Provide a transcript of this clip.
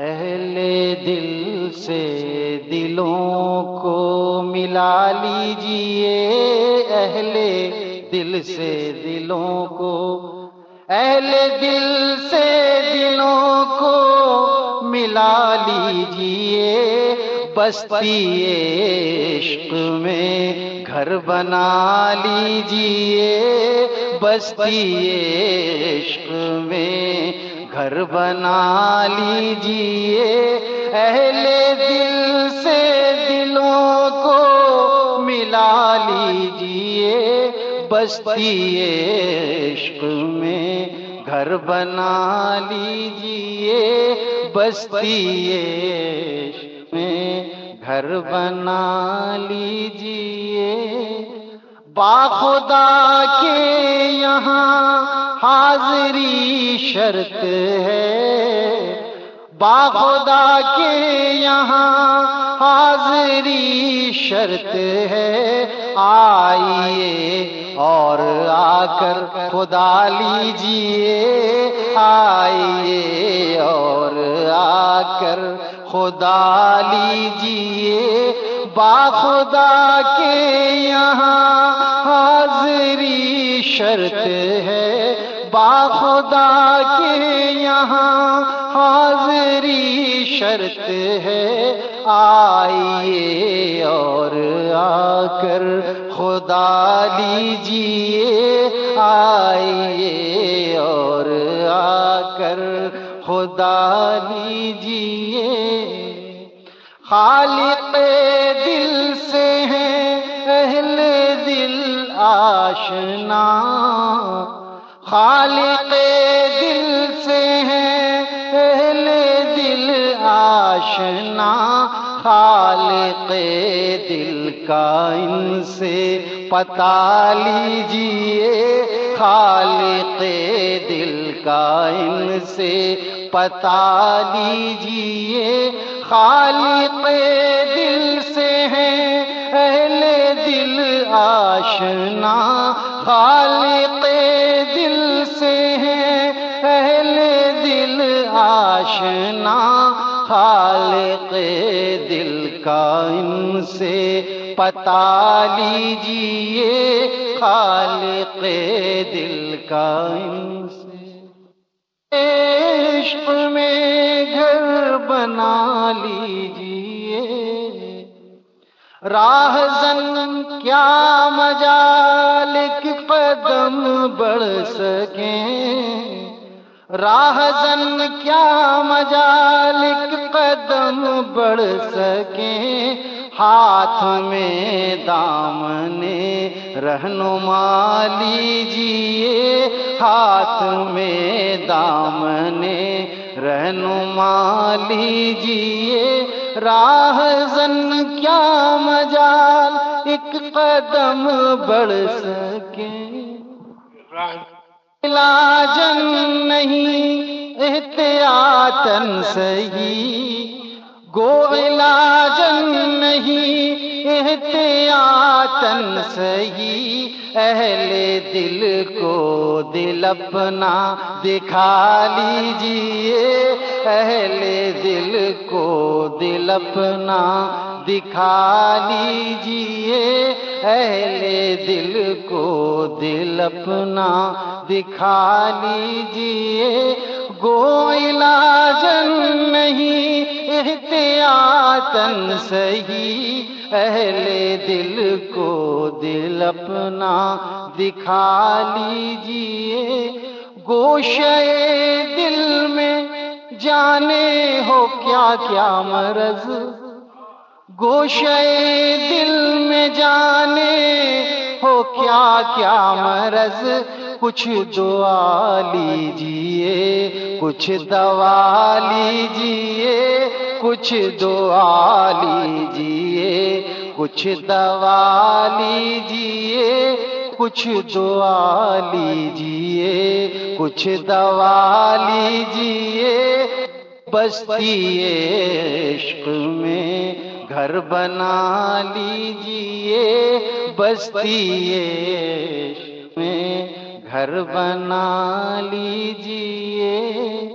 اہل دل سے دلوں کو ملا لیجیے۔ اہل دل سے دلوں کو، اہل دل سے دلوں کو ملا لیجیے۔ بستی عشق میں گھر بنا لیجیے۔ بستی عشق میں گھر بنا لیجیے۔ اہل دل سے دلوں کو ملا لیجیے۔ بستی عشق میں گھر بنا لیجیے۔ بستی عشق میں گھر بنا لیجیے۔ باخدا کے یہاں حاضری شرط ہے۔ باخدا کے یہاں حاضری شرط ہے۔ آئیے اور آ کر خدا لیجیے۔ آئیے اور آ کر خدا لیجیے۔ باخدا کے یہاں حاضری شرط ہے۔ باخدا کے یہاں حاضری شرط ہے۔ آئیے اور آ کر خدا لیجیے۔ آئیے اور آ کر خدا لیجیے۔ خالق آشنا خالق دل سے ہے، اہل دل آشنا خالق دل کا ان سے پتا لیجیے، خالق دل کا ان سے پتا لیجیے، خالق دل سے آشنا خالق دل سے ہے، اہل دل آشنا خالق دل کا ان سے۔ پتا لیجیے خالق دل کا ان سے۔ عشق میں گھر بنا لیجیے راہ زن کیا مجالک قدم بڑھ سکیں؟ راہ زن کیا مجالک قدم بڑھ سکیں؟ ہاتھ میں دامن رہنما لیجیے۔ ہاتھ میں دامن رہنما لیجیے۔ راہ زن کیا مجال، ایک قدم بڑھ سکیں علاجن نہیں، احتیاطن صحیح۔ گو علاجن نہیں احتیاطن صحیح، اہل دل کو دل اپنا دکھا لیجیے، اہل دل کو دل اپنا دکھا لیجیے، اہل دل کو دل اپنا دکھا لیجیے گو علاجن نہیں احتیاطن صحیح۔ اہل دل کو دل اپنا دکھا لیجیے۔ گوشے دل میں جانے ہو کیا کیا مرض۔ گوشے دل میں جانے ہو کیا کیا مرض۔ کچھ دعا لیجیے، کچھ دوا لیجیے، کچھ دعا لیجیے، کچھ دوا لیجیے، کچھ دعا لیجیے، کچھ دوا لیجیے۔ بستی عشق میں گھر بنا لیجیے، بستی عشق گھر بنا لیجیے۔